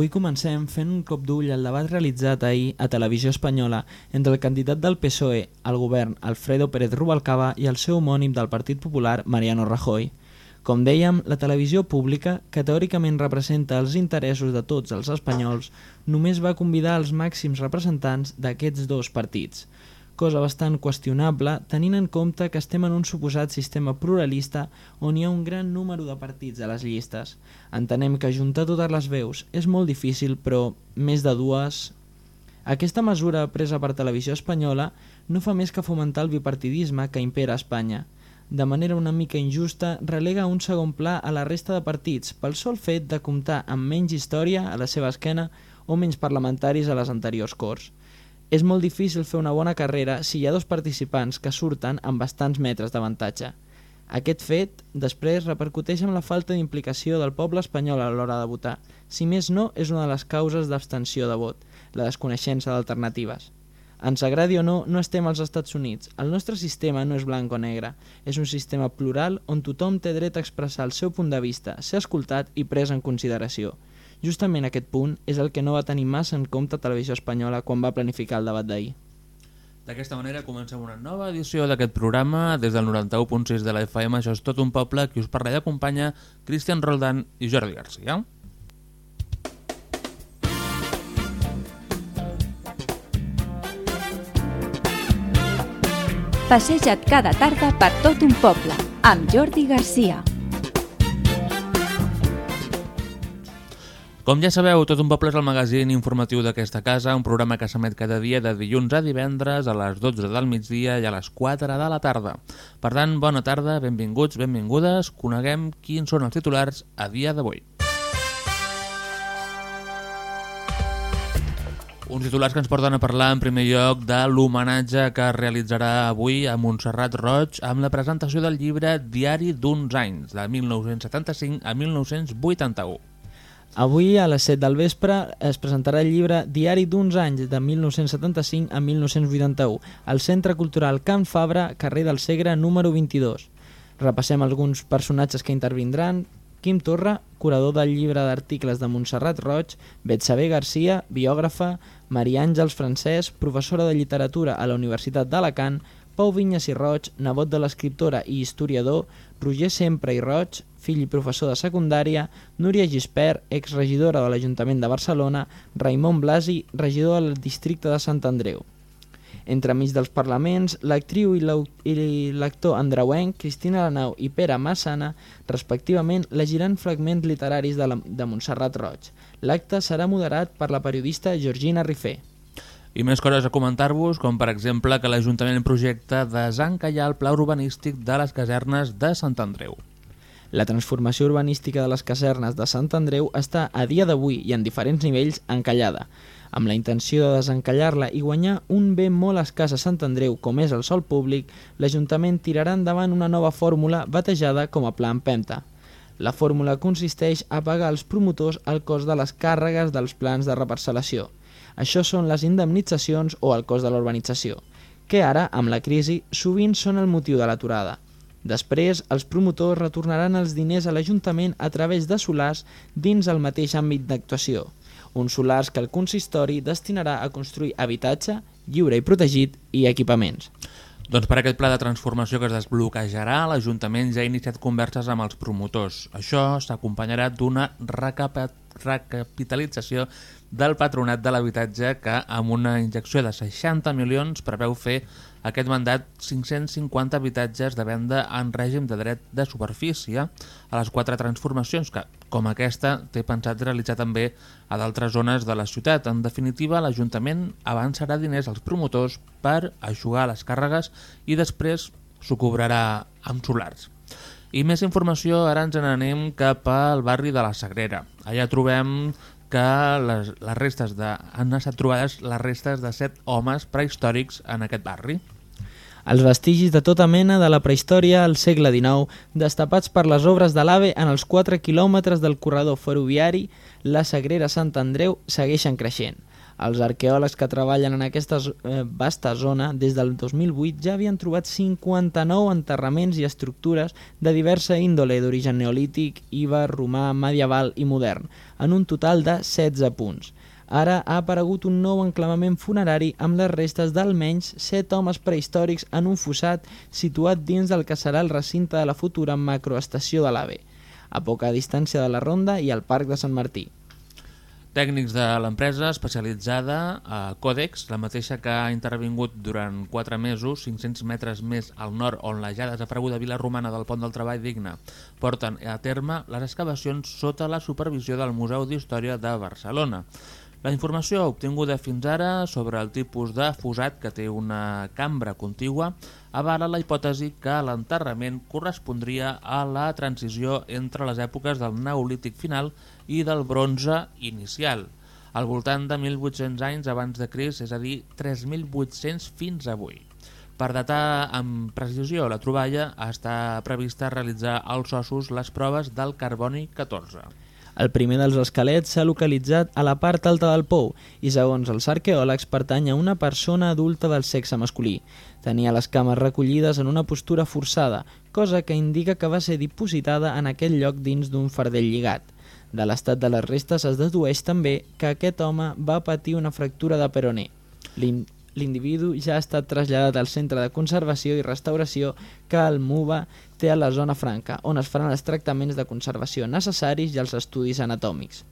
Avui comencem fent un cop d'ull al debat realitzat ahir a Televisió Espanyola entre el candidat del PSOE al govern Alfredo Pérez Rubalcaba i el seu homònim del Partit Popular Mariano Rajoy. Com dèiem, la televisió pública, que teòricament representa els interessos de tots els espanyols, només va convidar els màxims representants d'aquests dos partits – cosa bastant qüestionable tenint en compte que estem en un suposat sistema pluralista on hi ha un gran número de partits a les llistes. Entenem que juntar totes les veus és molt difícil, però més de dues... Aquesta mesura presa per televisió espanyola no fa més que fomentar el bipartidisme que impera a Espanya. De manera una mica injusta, relega un segon pla a la resta de partits pel sol fet de comptar amb menys història a la seva esquena o menys parlamentaris a les anteriors Corts. És molt difícil fer una bona carrera si hi ha dos participants que surten amb bastants metres d'avantatge. Aquest fet després repercuteix en la falta d'implicació del poble espanyol a l'hora de votar. Si més no, és una de les causes d'abstenció de vot, la desconeixença d'alternatives. Ens agradi o no, no estem als Estats Units. El nostre sistema no és blanc o negre. És un sistema plural on tothom té dret a expressar el seu punt de vista, ser escoltat i pres en consideració. Justament aquest punt és el que no va tenir massa en compte Televisió Espanyola quan va planificar el debat d'ahir. D'aquesta manera comencem una nova edició d'aquest programa des del 91.6 de la FM. Això és tot un poble que us parla i acompanya Cristian Roldan i Jordi Garcia. Passeja't cada tarda per tot un poble amb Jordi Garcia. Com ja sabeu, Tot un poble és el magazín informatiu d'aquesta casa, un programa que s'emet cada dia de dilluns a divendres a les 12 del migdia i a les 4 de la tarda. Per tant, bona tarda, benvinguts, benvingudes, coneguem quins són els titulars a dia d'avui. Uns titulars que ens porten a parlar en primer lloc de l'homenatge que es realitzarà avui a Montserrat Roig amb la presentació del llibre Diari d'uns anys, de 1975 a 1981. Avui a les 7 del vespre es presentarà el llibre Diari d'uns anys de 1975 a 1981 al Centre Cultural Can Fabra, carrer del Segre número 22. Repassem alguns personatges que intervindran. Quim Torra, curador del llibre d'articles de Montserrat Roig, Betsabé Garcia, biògrafa, Maria Àngels Francesc, professora de literatura a la Universitat d'Alacant, Pau Vinyes i Roig, nebot de l'escriptora i historiador, Roger Sempre i Roig, fill i professor de secundària, Núria Gispert, exregidora de l'Ajuntament de Barcelona, Raimon Blasi, regidor del districte de Sant Andreu. Entremig dels parlaments, l'actriu i l'actor andreuenc Cristina Lanau i Pere Massana, respectivament, legiran fragments literaris de, la, de Montserrat Roig. L'acte serà moderat per la periodista Georgina Rifé. I més coses a comentar-vos, com per exemple que l'Ajuntament projecta desencallar el pla urbanístic de les casernes de Sant Andreu. La transformació urbanística de les casernes de Sant Andreu està a dia d'avui i en diferents nivells encallada, amb la intenció de desencallar-la i guanyar un bé molt escàs a Sant Andreu com és el sol públic, l'Ajuntament tirarà endavant una nova fórmula batejada com a Plan Penta. La fórmula consisteix a pagar als promotors el cost de les càrregues dels plans de reparcel·lació. Això són les indemnitzacions o el cost de la urbanització, que ara, amb la crisi, sovint són el motiu de l'aturada. Després, els promotors retornaran els diners a l'Ajuntament a través de solars dins el mateix àmbit d'actuació, uns solars que el consistori destinarà a construir habitatge, lliure i protegit i equipaments. Doncs per aquest pla de transformació que es desbloquejarà, l'Ajuntament ja ha iniciat converses amb els promotors. Això s'acompanyarà d'una recapitalització del patronat de l'habitatge que amb una injecció de 60 milions preveu fer aquest mandat 550 habitatges de venda en règim de dret de superfície a les quatre transformacions que, com aquesta, té pensat realitzar també a d'altres zones de la ciutat. En definitiva, l'Ajuntament avançarà diners als promotors per aixugar les càrregues i després s'ho cobrarà amb solars. I més informació, ara ens n'anem cap al barri de la Sagrera. Allà trobem que les, les restes de, han estat trobades les restes de set homes prehistòrics en aquest barri. Els vestigis de tota mena de la prehistòria al segle XIX, destapats per les obres de l'AVE en els 4 quilòmetres del corredor ferroviari, la Sagrera Sant Andreu segueixen creixent. Els arqueòlegs que treballen en aquesta eh, vasta zona des del 2008 ja havien trobat 59 enterraments i estructures de diversa índole d'origen neolític, íber, romà, medieval i modern, en un total de 16 punts. Ara ha aparegut un nou enclavament funerari amb les restes d'almenys 7 homes prehistòrics en un fossat situat dins del que serà el recinte de la futura macroestació de l'AVE, a poca distància de la Ronda i al Parc de Sant Martí. Tècnics de l'empresa especialitzada a Codex, la mateixa que ha intervingut durant 4 mesos, 500 metres més al nord on la ja desapareguda vila romana del Pont del Treball Digne, porten a terme les excavacions sota la supervisió del Museu d'Història de Barcelona. La informació obtinguda fins ara sobre el tipus de fosat que té una cambra contigua avala la hipòtesi que l'enterrament correspondria a la transició entre les èpoques del Neolític final i del bronze inicial, al voltant de 1.800 anys abans de Cris, és a dir, 3.800 fins avui. Per datar amb precisió la troballa, està prevista realitzar als ossos les proves del carboni 14. El primer dels esquelets s'ha localitzat a la part alta del pou i, segons els arqueòlegs, pertany a una persona adulta del sexe masculí. Tenia les cames recollides en una postura forçada, cosa que indica que va ser dipositada en aquell lloc dins d'un fardell lligat. De l'estat de les restes es dedueix també que aquest home va patir una fractura de peroné. L'individu ja ha estat traslladat al Centre de Conservació i Restauració que el MUVA té a la zona franca, on es faran els tractaments de conservació necessaris i els estudis anatòmics.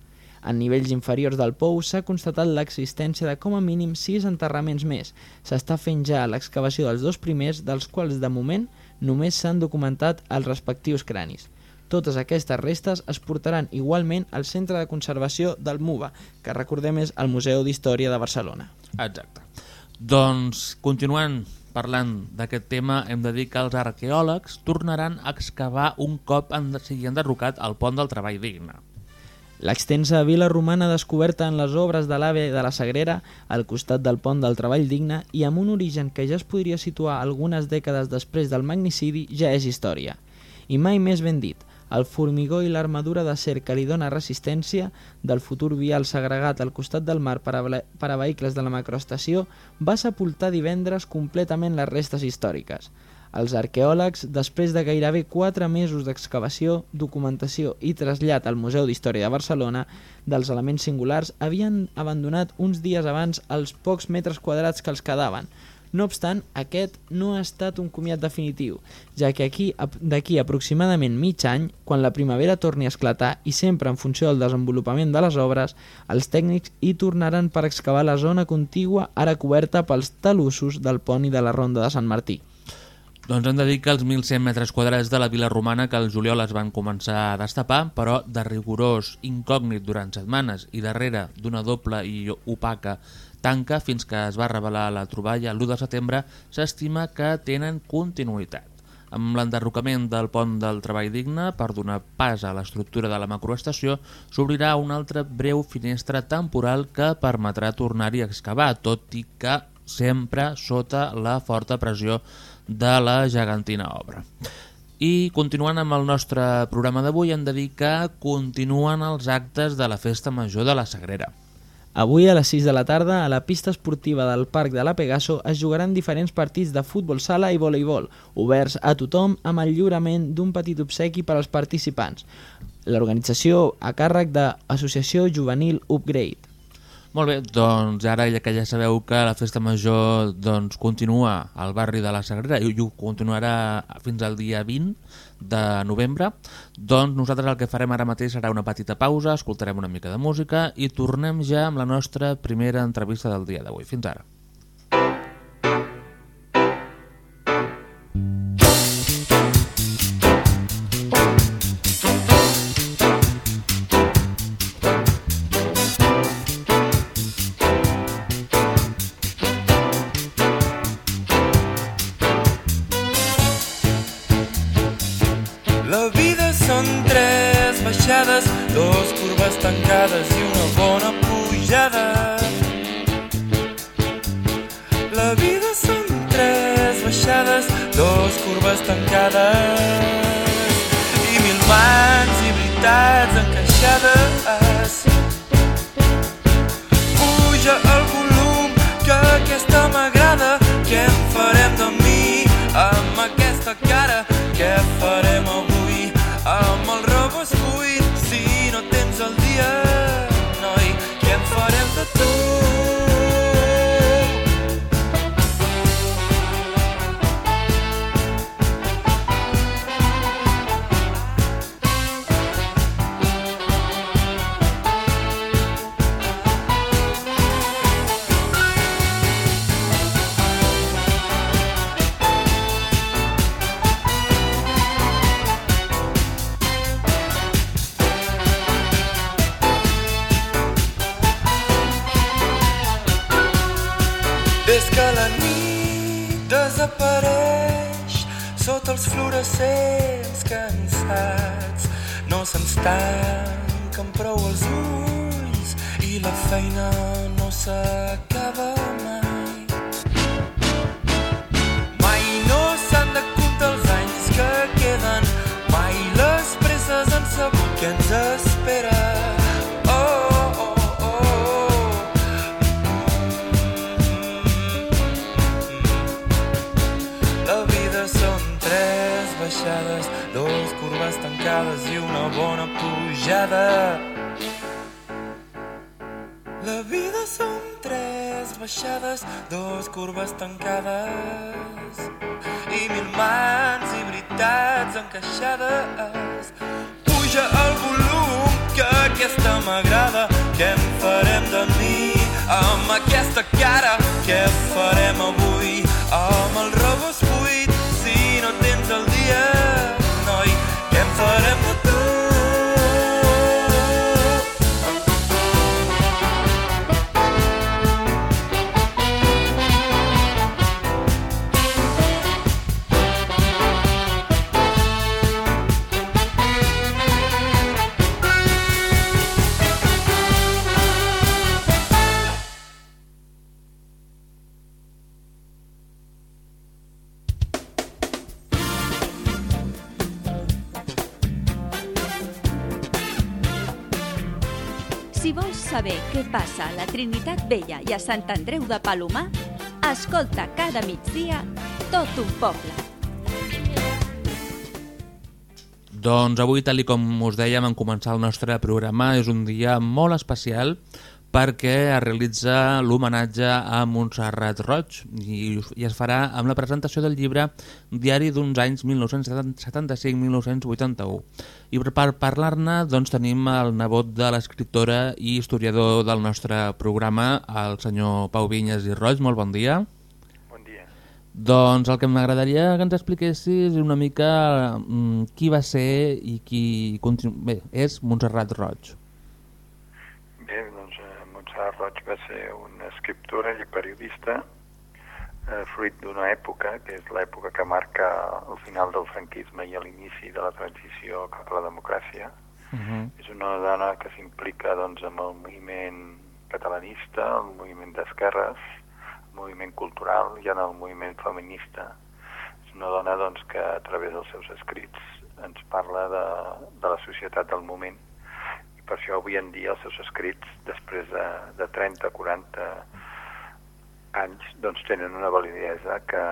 En nivells inferiors del pou s'ha constatat l'existència de com a mínim 6 enterraments més. S'està fent ja l'excavació dels dos primers, dels quals de moment només s'han documentat els respectius cranis. Totes aquestes restes es portaran igualment al Centre de Conservació del MUVA, que recordem és el Museu d'Història de Barcelona. Exacte. Doncs, continuant parlant d'aquest tema, hem de dir que els arqueòlegs tornaran a excavar un cop en sigui enderrocat el pont del treball digne. L'extensa vila romana descoberta en les obres de l'AVE de la Sagrera, al costat del pont del treball digne i amb un origen que ja es podria situar algunes dècades després del magnicidi, ja és història. I mai més ben dit, el formigó i l'armadura d'acer que li dona resistència del futur vial segregat al costat del mar per a, per a vehicles de la macroestació va sepultar divendres completament les restes històriques. Els arqueòlegs, després de gairebé 4 mesos d'excavació, documentació i trasllat al Museu d'Història de Barcelona dels elements singulars, havien abandonat uns dies abans els pocs metres quadrats que els quedaven, no obstant, aquest no ha estat un comiat definitiu, ja que aquí d'aquí aproximadament mig any, quan la primavera torni a esclatar i sempre en funció del desenvolupament de les obres, els tècnics hi tornaran per excavar la zona contigua ara coberta pels talussos del pont i de la ronda de Sant Martí. Doncs hem de dir que els 1.100 metres quadrats de la vila romana que el juliol es van començar a destapar, però de rigorós incògnit durant setmanes i darrere d'una doble i opaca tanca fins que es va revelar la troballa l'1 de setembre, s'estima que tenen continuïtat. Amb l'enderrocament del pont del treball digne per donar pas a l'estructura de la macroestació, s'obrirà una altra breu finestra temporal que permetrà tornar-hi a excavar, tot i que sempre sota la forta pressió de la gegantina obra. I continuant amb el nostre programa d'avui, hem de dir que continuen els actes de la Festa Major de la Sagrera. Avui a les 6 de la tarda, a la pista esportiva del Parc de la Pegaso es jugaran diferents partits de futbol sala i voleibol, oberts a tothom amb el lliurament d'un petit obsequi per als participants. L'organització a càrrec de Associació Juvenil Upgrade. Molt bé, doncs ara ja que ja sabeu que la festa major doncs, continua al barri de la Sagrera i ho continuarà fins al dia 20 de novembre, doncs nosaltres el que farem ara mateix serà una petita pausa, escoltarem una mica de música i tornem ja amb la nostra primera entrevista del dia d'avui. Fins ara. portes tancades i una bona pujada. La vida són tres baixades, dos curves tancades i mil mans i veritats encaixades. Puja el volum que aquesta m'agrada, què en farem de mi amb aquesta cara? Què farem avui? Whatever. the què passa a la Trinitat Vella i a Sant Andreu de Palomar, escolta cada migdia tot un poble. Doncs avui, tal com us dèiem en començar el nostre programa, és un dia molt especial perquè es realitza l'homenatge a Montserrat Roig i, i es farà amb la presentació del llibre Diari d'uns anys 1975-1981. I per parlar-ne doncs, tenim el nebot de l'escriptora i historiador del nostre programa, el senyor Pau Vinyes i Roig. Molt bon dia. Bon dia. Doncs el que m'agradaria que ens expliquessis una mica mm, qui va ser i qui continu... Bé, és Montserrat Roig. Bé, doncs eh, Montserrat Roig va ser una escriptora i periodista eh, fruit d'una època, que és l'època que marca el final del franquisme i l'inici de la transició cap a la democràcia. Uh -huh. És una dona que s'implica doncs, amb el moviment catalanista, el moviment d'esquerres, el moviment cultural i en el moviment feminista. És una dona doncs, que a través dels seus escrits ens parla de, de la societat del moment per això avui en dia els seus escrits, després de, de 30-40 anys, doncs tenen una validesa que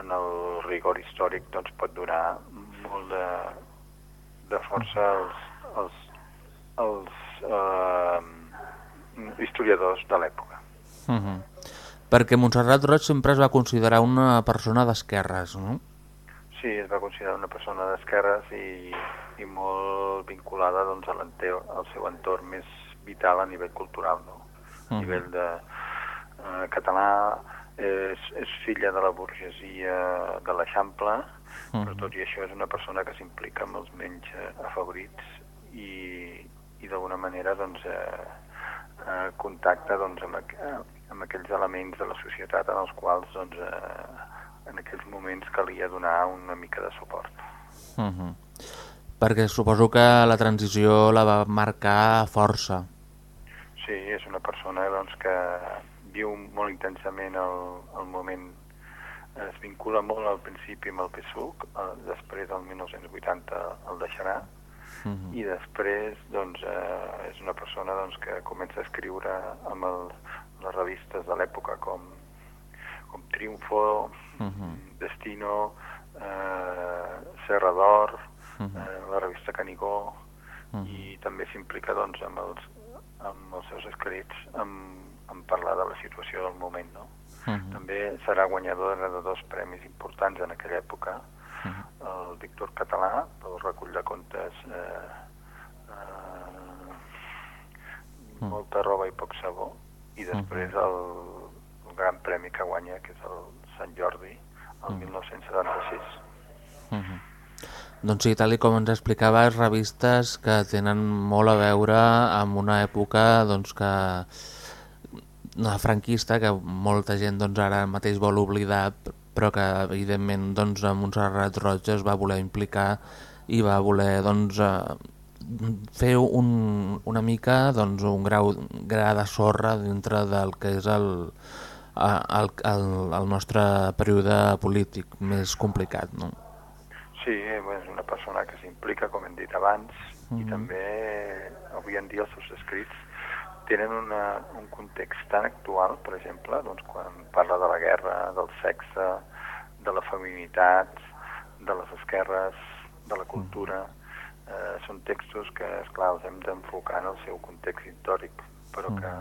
en el rigor històric doncs, pot donar molt de, de força als, als, als eh, historiadors de l'època. Uh -huh. Perquè Montserrat Roig sempre es va considerar una persona d'esquerres, no? Sí, es va considerar una persona d'esquerres i, i molt vinculada doncs, a al seu entorn més vital a nivell cultural, no? A nivell de eh, català, és, és filla de la burgesia de l'Eixample, però tot i això és una persona que s'implica amb els menys eh, afavorits i, i d'alguna manera doncs, eh, eh, contacta doncs, amb, aqu amb aquells elements de la societat en els quals doncs, eh, en aquells moments calia donar una mica de suport. Uh -huh. Perquè suposo que la transició la va marcar força. Sí, és una persona doncs, que viu molt intensament el, el moment, es vincula molt al principi amb el PSUC, eh, després del 1980 el deixarà, Uh -huh. i després doncs, eh, és una persona doncs, que comença a escriure amb el, les revistes de l'època com, com Triunfo, Uh -huh. Destino, eh, Serra d'Or, Uh -huh. eh, la revista Canigó, Uh -huh. i també s'implica doncs, amb, els, amb els seus escrits en, en parlar de la situació del moment. No? Uh -huh. També serà guanyadora de dos premis importants en aquella època, Uh -huh. el Dictor Català, pel recull de contes eh, eh, Molta roba i poc sabó, i després el, el gran premi que guanya, que és el Sant Jordi, el 1976. Uh -huh. Doncs sí, tal com ens explicaves, revistes que tenen molt a veure amb una època doncs, que la franquista que molta gent doncs, ara mateix vol oblidar però que evidentment doncs, Montserrat Roig es va voler implicar i va voler doncs, eh, fer un, una mica doncs, un grau gra de sorra dintre del que és el, el, el, el nostre període polític més complicat. No? Sí, és una persona que s'implica, com hem dit abans, mm -hmm. i també avui en dia els seus escrits tenen una, un context tan actual, per exemple, doncs, quan parla de la guerra, del sexe, de la feminitat, de les esquerres, de la cultura, eh, són textos que, esclar, els hem d'enfocar en el seu context històric, però que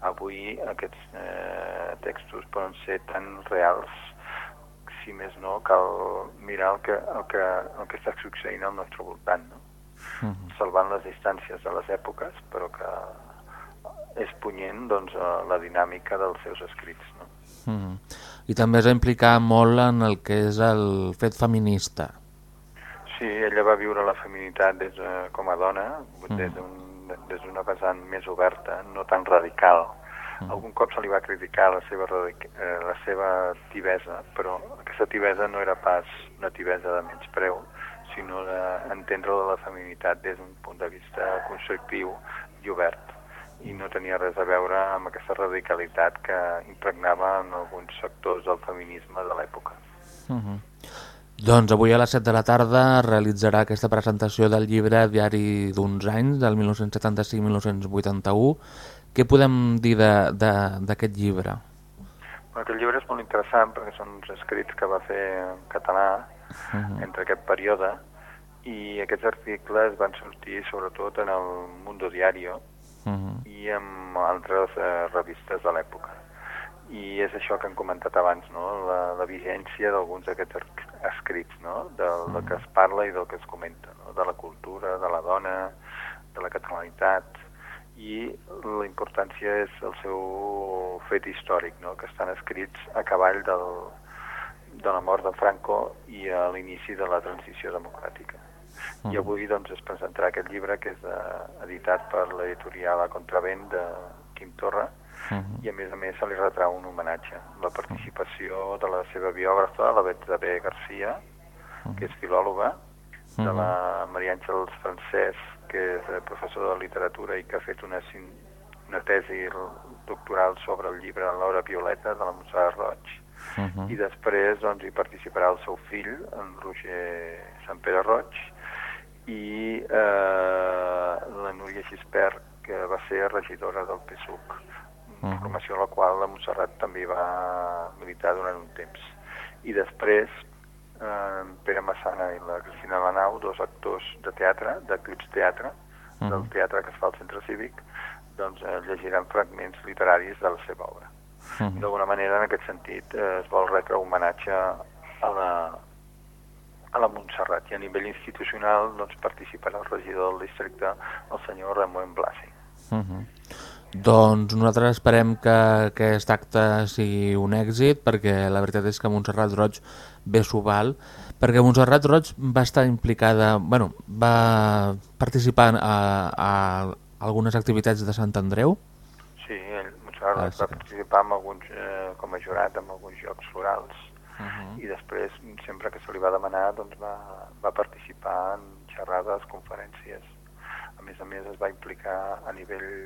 avui aquests eh, textos poden ser tan reals si més no, cal mirar el que, el que, el que està succeint al nostre voltant, no? Uh -huh. salvant les distàncies de les èpoques, però que és punyent doncs, la dinàmica dels seus escrits. No? Uh -huh. I també es va implicar molt en el que és el fet feminista. Sí, ella va viure la feminitat des, de, com a dona, uh -huh. des d'una un, vessant més oberta, no tan radical. -huh. Algun cop se li va criticar la seva, eh, la seva tibesa, però aquesta tibesa no era pas una tibesa de menyspreu, sinó d'entendre la feminitat des d'un punt de vista constructiu i obert i no tenia res a veure amb aquesta radicalitat que impregnava en alguns sectors del feminisme de l'època. Uh -huh. Doncs avui a les 7 de la tarda realitzarà aquesta presentació del llibre Diari d'uns anys, del 1975-1981. Què podem dir d'aquest llibre? Bueno, aquest llibre és molt interessant perquè són uns escrits que va fer en català uh -huh. entre aquest període i aquests articles van sortir sobretot en el Mundo Diario uh -huh. i en altres eh, revistes de l'època. I és això que hem comentat abans, no? la, la vigència d'alguns d'aquests escrits, no? del, uh -huh. del que es parla i del que es comenta, no? de la cultura, de la dona, de la catalanitat, i la importància és el seu fet històric, no? que estan escrits a cavall del, de la mort de Franco i a l'inici de la transició democràtica. Uh -huh. I avui doncs, es presentarà aquest llibre que és uh, editat per l'editorial A Contravent de Quim Torra uh -huh. i a més a més se li retrà un homenatge, la participació de la seva biògrafa, la Betsabe Garcia, uh -huh. que és filòloga, de la Maria Àngels Francesc, que és eh, professor de literatura i que ha fet una, una tesi doctoral sobre el llibre L'Hora Violeta de la Montserrat Roig, uh -huh. i després doncs, hi participarà el seu fill, en Roger Sant Pere Roig, i eh, la Núria Gispert, que va ser regidora del PSUC, uh -huh. formació a la qual la Montserrat també va militar durant un temps. I després eh, Pere Massana i la Cristina Lanau, dos actors de teatre, d'Eclips Teatre, uh -huh. del teatre que es fa al Centre Cívic, doncs eh, llegiran fragments literaris de la seva obra. Uh -huh. D'alguna manera, en aquest sentit, eh, es vol retre homenatge a la, a la Montserrat i a nivell institucional doncs, participarà el regidor del districte, el senyor Ramon Blasi. Uh -huh. Doncs nosaltres esperem que aquest acte sigui un èxit perquè la veritat és que Montserrat Roig bé s'ho val perquè Montserrat Roig va estar implicada, bueno, va participar a, a algunes activitats de Sant Andreu? Sí, ell, Montserrat Roig ah, sí. va participar amb alguns, eh, com a jurat en alguns jocs florals uh -huh. i després, sempre que se li va demanar, doncs va, va participar en xerrades, conferències. A més a més, es va implicar a nivell,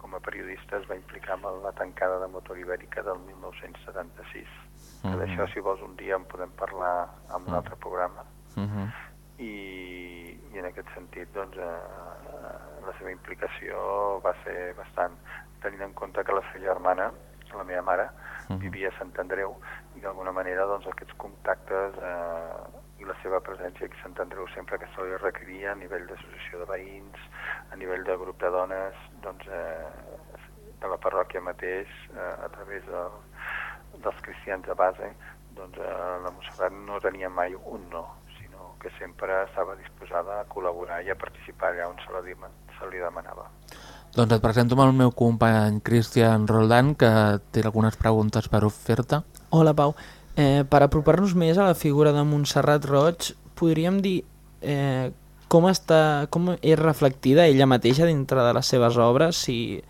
com a periodista, es va implicar amb la tancada de motor ibèrica del 1976. Uh -huh. Que d'això, si vols, un dia en podem parlar amb un altre programa. Uh -huh. I, I en aquest sentit, doncs, eh, la seva implicació va ser bastant, tenint en compte que la seva germana, la meva mare, uh -huh. vivia a Sant Andreu i d'alguna manera doncs, aquests contactes eh, i la seva presència aquí a Sant Andreu sempre que se li requeria a nivell d'associació de veïns, a nivell de grup de dones, doncs, eh, de la parròquia mateix, eh, a través de, dels cristians de base, doncs eh, la Montserrat no tenia mai un no, sinó que sempre estava disposada a col·laborar i a participar allà on se li, se li demanava. Doncs et presento amb el meu company Cristian Roldán, que té algunes preguntes per fer-te. Hola, Pau. Eh, per apropar-nos més a la figura de Montserrat Roig, podríem dir eh, com, està, com és reflectida ella mateixa dintre de les seves obres, si,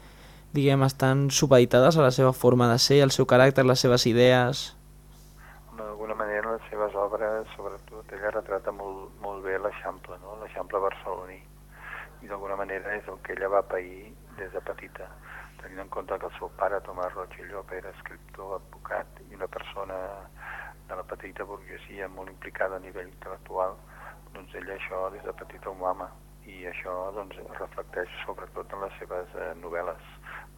diguem, estan supeditades a la seva forma de ser, el seu caràcter, les seves idees... D'alguna manera les seves obres, sobretot, ella retrata molt, molt bé l'Eixample, no? l'Eixample barceloní. I d'alguna manera és el que ella va pair des de petita, tenint en compte que el seu pare, Tomàs Roig i Llop, era escriptor, advocat i una persona de la petita burguesia molt implicada a nivell intel·lectual, doncs ella això des de petita ho mama i això doncs, reflecteix sobretot en les seves eh, novel·les,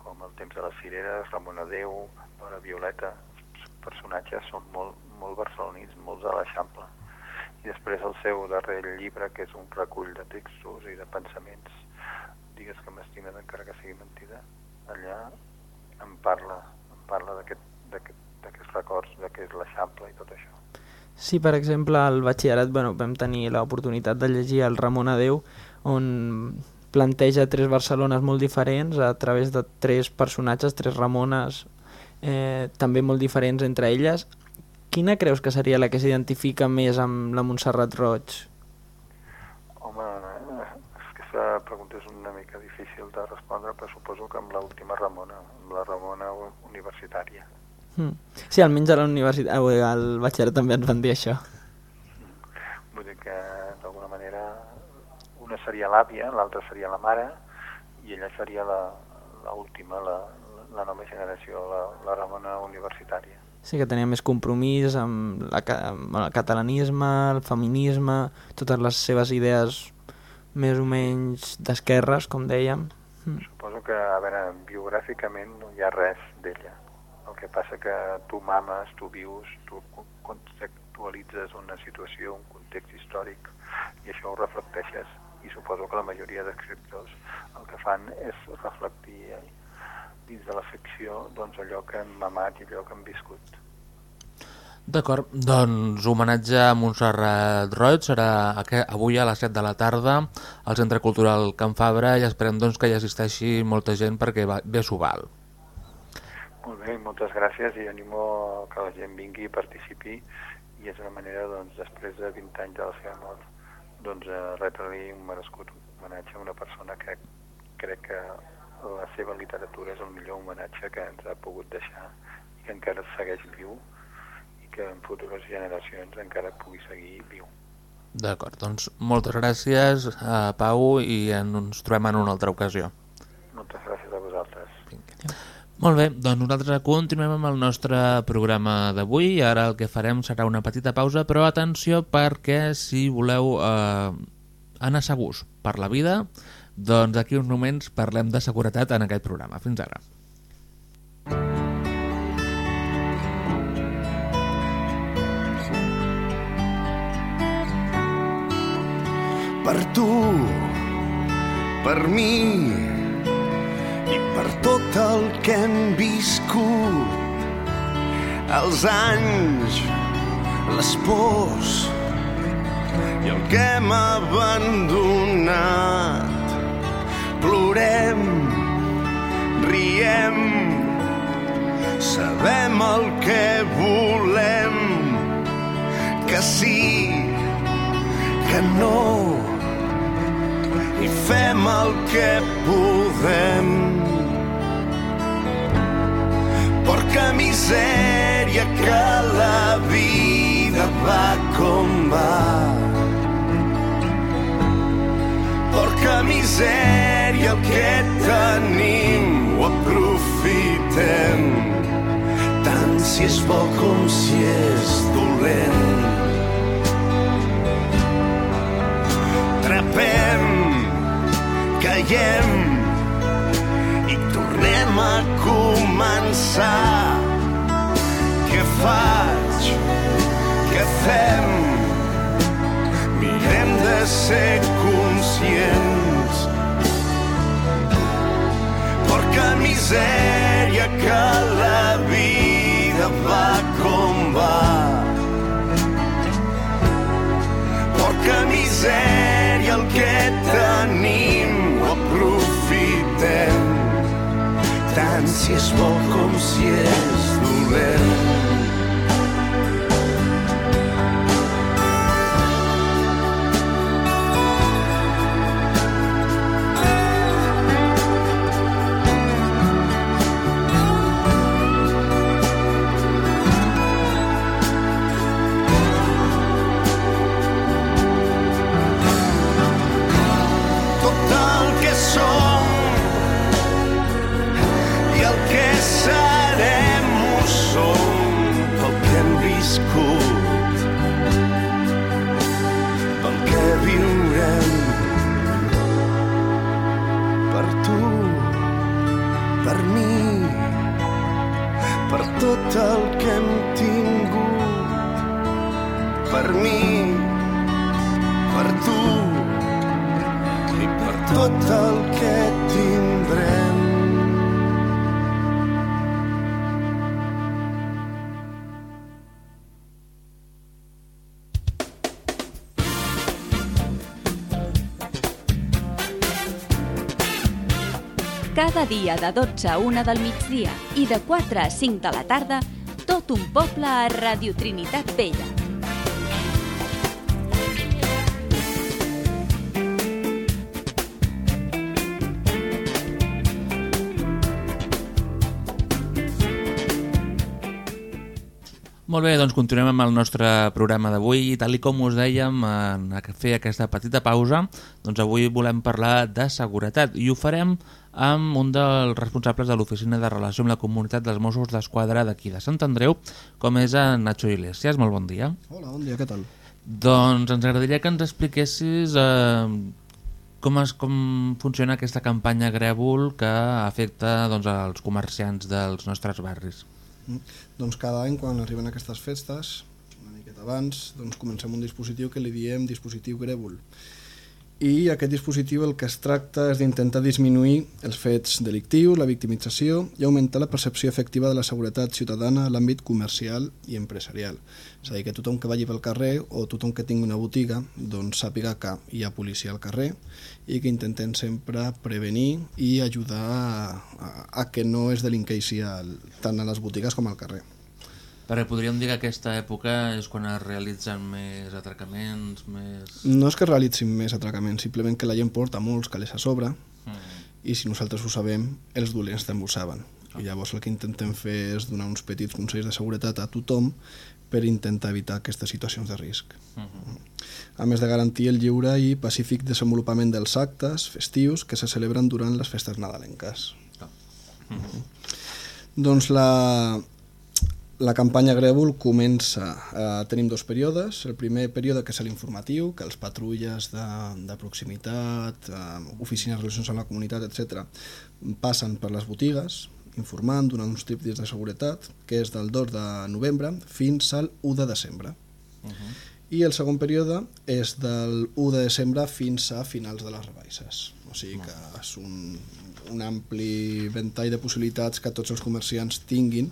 com El temps de les cireres, Ramon Adeu, L'hora violeta. Els personatges són molt, molt barcelonins, molts de l'Eixample. I després el seu darrer llibre, que és un recull de textos i de pensaments, digues que m'estimen encara que sigui mentida, allà em parla, em parla d'aquests records, de què és l'Eixample i tot això. Sí, per exemple, al batxillerat bueno, vam tenir l'oportunitat de llegir el Ramon Adeu, on planteja tres Barcelones molt diferents a través de tres personatges, tres Ramones, eh, també molt diferents entre elles. Quina creus que seria la que s'identifica més amb la Montserrat Roig? Home, és que aquesta pregunta és una mica difícil de respondre, però suposo que amb l'última Ramona, amb la Ramona universitària. Mm. Sí, almenys a la universitat, al batxillerat també ens van dir això. Vull dir que d'alguna manera una seria l'àvia, l'altra seria la mare, i ella seria l'última, la, la, la nova generació, la, la Ramona universitària. Sí, que tenia més compromís amb, la, amb el catalanisme, el feminisme, totes les seves idees més o menys d'esquerres, com dèiem. Mm. Suposo que, a veure, biogràficament no hi ha res d'ella. El que passa que tu mames, tu vius, tu contextualitzes una situació, un context històric, i això ho reflecteixes i suposo que la majoria d'escriptors el que fan és reflectir dins de la ficció doncs, allò que han mamat i allò que han viscut. D'acord, doncs homenatge a Montserrat Roig serà avui a les 7 de la tarda al Centre Cultural Can Fabra i esperem doncs, que hi assisteixi molta gent perquè bé s'ho val. Molt bé, moltes gràcies i animo que la gent vingui i participi i és una manera, doncs, després de 20 anys de la seva mort, doncs, eh, retre-li un merescut homenatge a una persona que crec que la seva literatura és el millor homenatge que ens ha pogut deixar i que encara segueix viu i que en futures generacions encara pugui seguir viu. D'acord, doncs moltes gràcies a Pau i ens trobem en una altra ocasió. Moltes gràcies a vosaltres. Vinga. Molt bé, doncs nosaltres continuem amb el nostre programa d'avui ara el que farem serà una petita pausa, però atenció perquè si voleu eh, anar segurs per la vida, doncs d'aquí uns moments parlem de seguretat en aquest programa. Fins ara. Per tu, per mi, i per tot el que hem viscut. Els anys, les pors i el que hem abandonat. Plorem, riem, sabem el que volem, que sí, que no, i fem el que podem. Porca misèria que la vida va com va. Porca misèria el que tenim ho aprofitem tant si és bo com si és dolent. Trapem, caiem i tornem a començar. Què faig? Què fem? Mirem de ser conscients. Porca misèria que la vida va com va. Porca misèria el que tenim tant si és bo si. Dia de 12 a 1 del migdia i de 4 a 5 de la tarda, tot un poble a Radio Trinitat Vella. Molt bé, doncs continuem amb el nostre programa d'avui i tal com us dèiem en fer aquesta petita pausa, doncs avui volem parlar de seguretat i ho farem amb un dels responsables de l'Oficina de Relació amb la Comunitat dels Mossos d'Esquadra d'aquí de Sant Andreu, com és en Nacho Iglesias. Molt bon dia. Hola, bon dia, què tal? Doncs ens agradaria que ens expliquessis eh, com, es, com funciona aquesta campanya Grèvol que afecta doncs, els comerciants dels nostres barris. Mm. Doncs cada any quan arriben aquestes festes, una miqueta abans, doncs comencem un dispositiu que li diem dispositiu Grèvol. I aquest dispositiu el que es tracta és d'intentar disminuir els fets delictius, la victimització i augmentar la percepció efectiva de la seguretat ciutadana a l'àmbit comercial i empresarial. És a dir, que tothom que vagi pel carrer o tothom que tingui una botiga doncs sàpiga que hi ha policia al carrer i que intentem sempre prevenir i ajudar a, a, a que no es delinqueixi al, tant a les botigues com al carrer. Perquè podríem dir que aquesta època és quan es realitzen més atracaments, més... No és que realitzin més atracaments, simplement que la gent porta molts calés a sobre Mm. i si nosaltres ho sabem, els dolents també ho saben. I llavors el que intentem fer és donar uns petits consells de seguretat a tothom per intentar evitar aquestes situacions de risc. Mhm. A més de garantir el lliure i pacífic desenvolupament dels actes festius que se celebren durant les festes nadalenques. Clar. Doncs la, la campanya Grèvol comença, eh, tenim dos períodes, el primer període que és l'informatiu, que els patrulles de, de proximitat, eh, oficines de relacions amb la comunitat, etc passen per les botigues informant, donant uns tips de seguretat, que és del 2 de novembre fins al 1 de desembre. Mhm. I el segon període és del 1 de desembre fins a finals de les rebaixes. O sigui que és un, un ampli ventall de possibilitats que tots els comerciants tinguin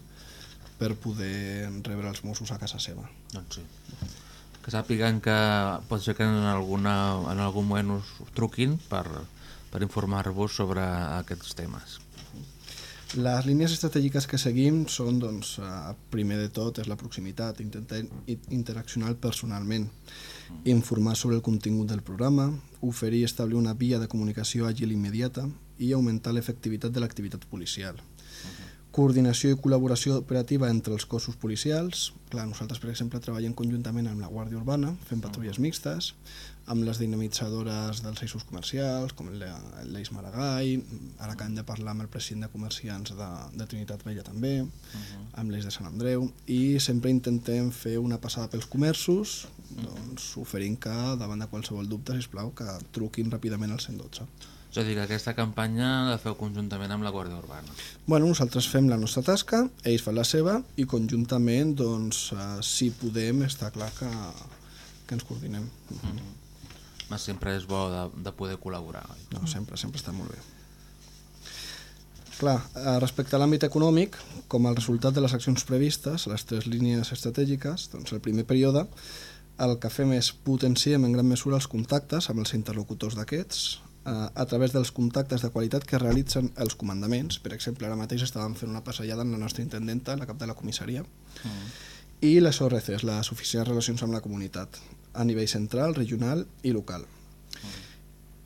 per poder rebre els Mossos a casa seva. Doncs sí. Que sàpiguen que pot ser que en, alguna, en algun moment us truquin per, per informar-vos sobre aquests temes. Les línies estratègiques que seguim són, doncs, eh, primer de tot, és la proximitat, intentar interaccionar personalment, informar sobre el contingut del programa, oferir i establir una via de comunicació àgil i immediata i augmentar l'efectivitat de l'activitat policial. Coordinació i col·laboració operativa entre els cossos policials. Clar, nosaltres, per exemple, treballem conjuntament amb la Guàrdia Urbana, fent patrulles mixtes, amb les dinamitzadores dels eixos comercials, com l'E- l'Eix Maragall, ara que hem de parlar amb el president de comerciants de, de Trinitat Vella també, amb l'Eix de Sant Andreu, i sempre intentem fer una passada pels comerços, doncs, oferint que davant de qualsevol dubte, sisplau, que truquin ràpidament al 112. És a dir, que aquesta campanya la feu conjuntament amb la Guàrdia Urbana. Bueno, nosaltres fem la nostra tasca, ells fan la seva i conjuntament, doncs, eh, si podem, està clar que, que ens coordinem. Mà sempre és bo de, de poder col·laborar. oi? No, sempre, sempre està molt bé. Clar, eh, respecte a l'àmbit econòmic, com el resultat de les accions previstes, les tres línies estratègiques, doncs el primer període, el que fem és potenciem en gran mesura els contactes amb els interlocutors d'aquests, a través dels contactes de qualitat que realitzen els comandaments. Per exemple, ara mateix estàvem fent una passejada amb la nostra intendenta, la cap de la comissaria, i les ORCs, les Oficines de Relacions amb la Comunitat, a nivell central, regional i local.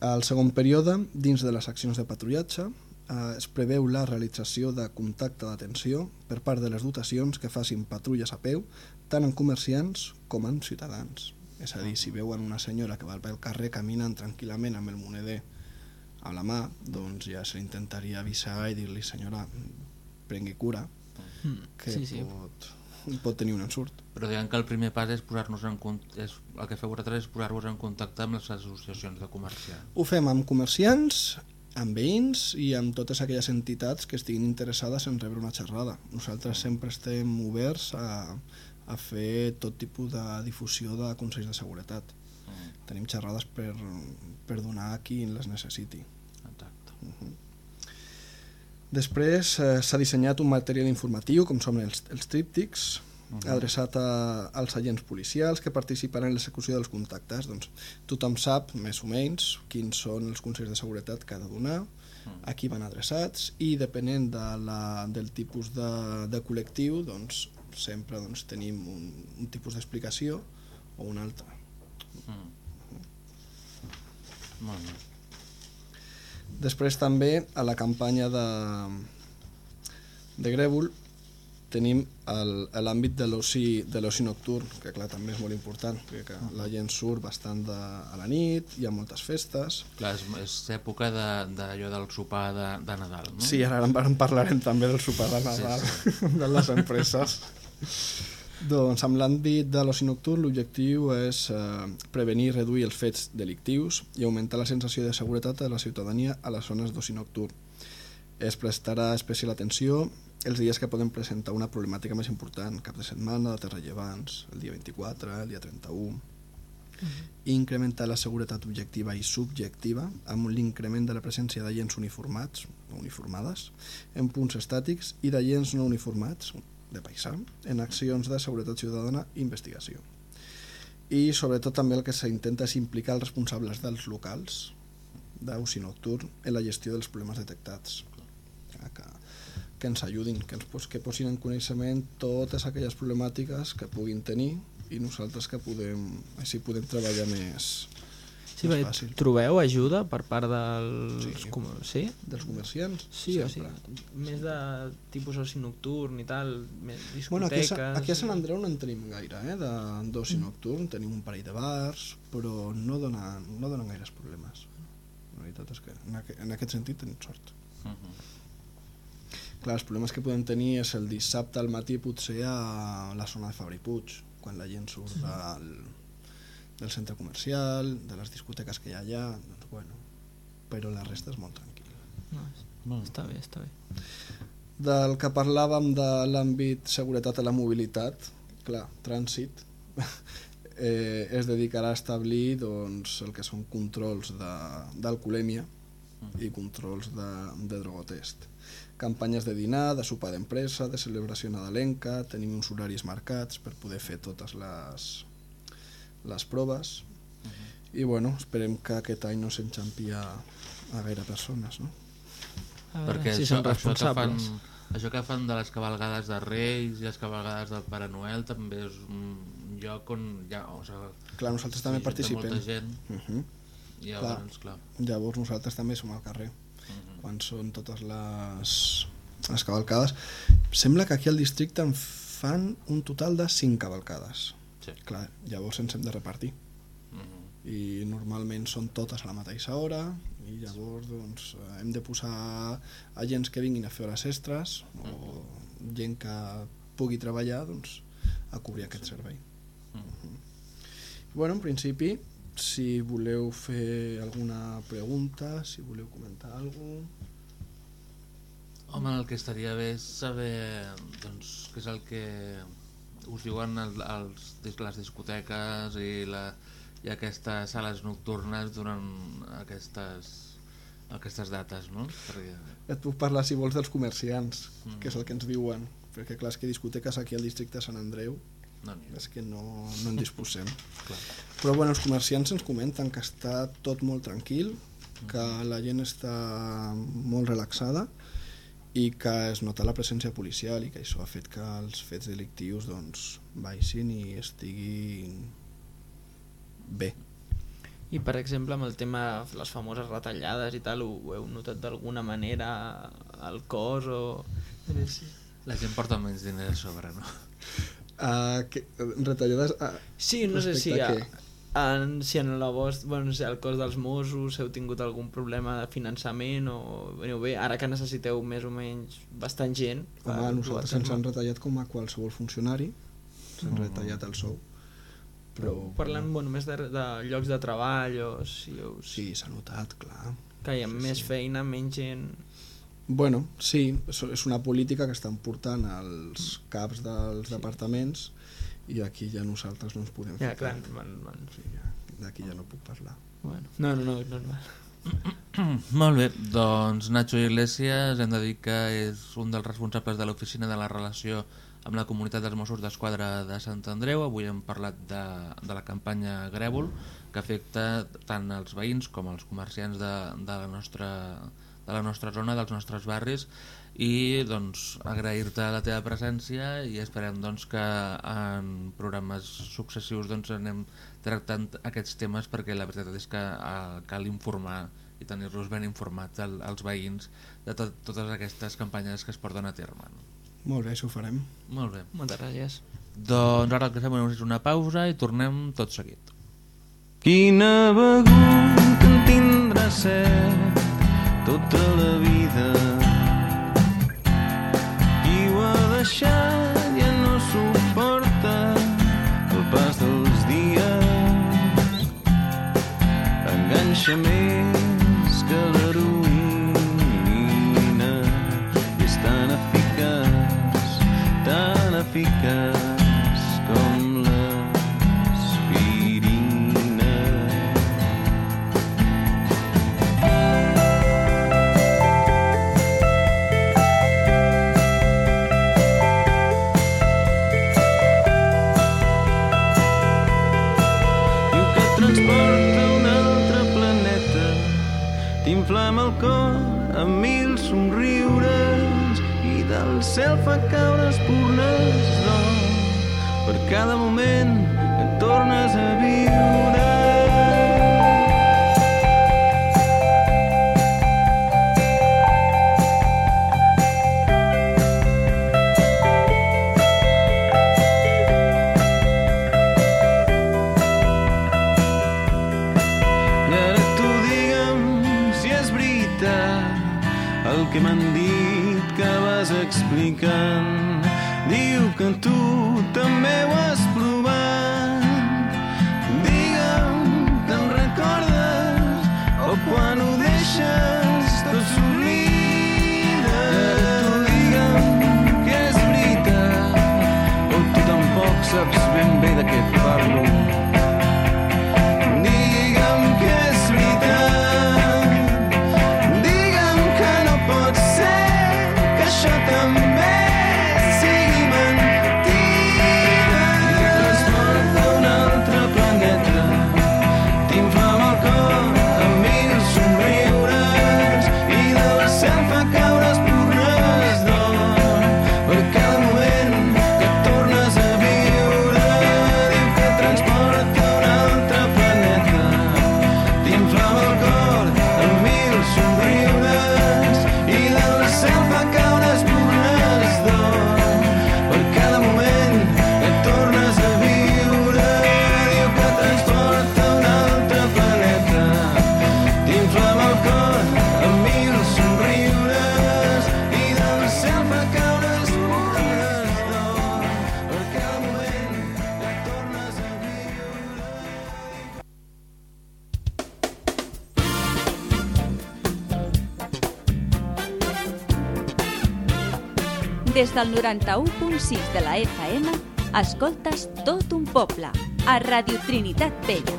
Al segon període, dins de les accions de patrullatge, eh, es preveu la realització de contacte d'atenció per part de les dotacions que facin patrulles a peu, tant en comerciants com en ciutadans. És a dir, si veuen una senyora que va pel carrer caminant tranquil·lament amb el moneder a la mà, doncs ja se l'intentaria avisar i dir-li, senyora, prengui cura, que sí, sí. Pot, pot tenir un ensurt. Però diguem que el primer pas és posar-nos en és, el que feu vosaltres és posar-vos en contacte amb les associacions de comerciants. Ho fem amb comerciants amb veïns i amb totes aquelles entitats que estiguin interessades en rebre una xerrada. Nosaltres sempre estem oberts a, a fer tot tipus de difusió de consells de seguretat. Mm. Tenim xerrades per, per donar a qui les necessiti. Exacte. Després eh, s'ha dissenyat un material informatiu, com són els, els tríptics, uh -huh. adreçat a, als agents policials que participaran en l'execució dels contactes. Doncs tothom sap, més o menys, quins són els consells de seguretat que ha de donar, a qui van adreçats i depenent de la, del tipus de, de col·lectiu doncs, sempre doncs, tenim un, un tipus d'explicació o un altre. Mm. Molt bé. Després també a la campanya de, de Grèvol tenim l'àmbit de l'oci de l'oci nocturn, que clar, també és molt important, perquè la gent surt bastant de, a la nit, hi ha moltes festes. Clar, és, és època de- d'allò de, del sopar de, de Nadal, no? Sí, ara en en parlarem també del sopar de Nadal Sí, de les empreses. Doncs amb l'àmbit de l'oci nocturn l'objectiu és eh, prevenir i reduir els fets delictius i augmentar la sensació de seguretat de la ciutadania a les zones d'oci nocturn. Es prestarà especial atenció els dies que poden presentar una problemàtica més important, cap de setmana, dates rellevants, el dia 24, el dia 31, i incrementar la seguretat objectiva i subjectiva amb l'increment de la presència d'agents uniformats uniformades en punts estàtics i d'agents no uniformats de paisà en accions de seguretat ciutadana i investigació. I sobretot també el que s'intenta és implicar els responsables dels locals d'oci nocturn en la gestió dels problemes detectats que, que, que ens ajudin, que, ens, que posin en coneixement totes aquelles problemàtiques que puguin tenir i nosaltres que podem, així podem treballar més, Sí, perquè fàcil. trobeu ajuda per part dels... Sí. Com... sí? dels comerciants. Sí, o sempre. sigui, més de tipus oci nocturn i tal, més Bueno, aquí, a, discoteques... Aquí a Sant Andreu no en tenim gaire, eh, de- d'oci Mm. nocturn, tenim un parell de bars, però no donen, no donen gaires problemes. La veritat és que en, aqu en aquest sentit tenim sort. Mhm. Clar, els problemes que podem tenir és el dissabte al matí potser a la zona de Fabra i Puig, quan la gent surt del, del centre comercial, de les discoteques que hi ha allà, doncs bueno, però la resta és molt tranquil. No, bé. està bé, està bé. Del que parlàvem de l'àmbit seguretat a la mobilitat, clar, trànsit, eh, es dedicarà a establir doncs, el que són controls de- d'alcoholèmia i controls de, de drogotest. Campanyes de dinar, de sopar d'empresa, de celebració nadalenca, tenim uns horaris marcats per poder fer totes les, les proves i bueno, esperem que aquest any no s'enxampi a, a gaire persones, no? A veure Perquè si això, són això, que fan, responsables. això que fan de les cabalgades de Reis i les cabalgades del Pare Noel també és un lloc on ha... O sigui, Clar, nosaltres també participem. Molta gent Uh -huh. i llavors, clar. Llavors nosaltres també som al carrer Mhm. quan són totes les, les cavalcades. Sembla que aquí al districte en fan un total de 5 cavalcades. Sí. Clar, llavors ens hem de repartir Mhm. i normalment són totes a la mateixa hora i llavors doncs, eh, hem de posar agents que vinguin a fer hores extres o gent que pugui treballar doncs, a cobrir aquest servei. Mhm. Bueno, en principi, si voleu fer alguna pregunta, si voleu comentar alguna cosa... Home, el que estaria bé és saber doncs, què és el que us diuen el, els, dis- les discoteques i, la, i aquestes sales nocturnes durant aquestes, aquestes dates, no? Perquè, Et puc parlar, si vols, dels comerciants, Mm. que és el que ens diuen, perquè clar, és que discoteques aquí al districte de Sant Andreu no és que no, no en disposem. Clar. Però bueno, els comerciants ens comenten que està tot molt tranquil, que la gent està molt relaxada i que es nota la presència policial i que això ha fet que els fets delictius doncs, baixin i estiguin bé. I per exemple amb el tema les famoses retallades i tal, ho, ho heu notat d'alguna manera al cos o... La gent porta menys diners a sobre, no? Uh, que, retallades... Uh, Sí, no sé si, a en, si en la vostra, bueno, no sé, al cos dels Mossos heu tingut algun problema de finançament o veniu bé, ara que necessiteu més o menys bastant gent Home, a nosaltres ens han retallat com a qualsevol funcionari, s'han retallat el sou. però parlant bueno, més de, de llocs de treball o si us... Sí, s'ha notat, clar. Que hi ha més feina, menys gent... Bueno, sí, és una política que estan portant els caps dels departaments i aquí ja nosaltres no ens podem Ja, ficar. clar, van, van... Sí, ja, D'aquí ja no puc parlar. Bueno, no, no, no, normal. Molt bé, doncs Nacho Iglesias hem de dir que és un dels responsables de l'oficina de la relació amb la comunitat dels Mossos d'Esquadra de Sant Andreu. Avui hem parlat de, de la campanya Grèvol, que afecta tant els veïns com els comerciants de, de, la, nostra, de la nostra zona, dels nostres barris, i doncs agrair-te la teva presència i esperem doncs, que en programes successius doncs, anem tractant aquests temes perquè la veritat és que eh, cal informar i tenir-los ben informats al, als veïns de tot, totes aquestes campanyes que es porten a terme. No? Molt bé, això ho farem. Molt bé. Moltes gràcies. Doncs ara el que fem és una pausa i tornem tot seguit. Quina begut en tindrà set tota la vida. Deixat ja no suporta el pas dels dies. Enganxa cel fa caure espurnes d'or per cada moment que tornes a viure Des del 91.6 de la FM, escoltes tot un poble, a Radio Trinitat Vella.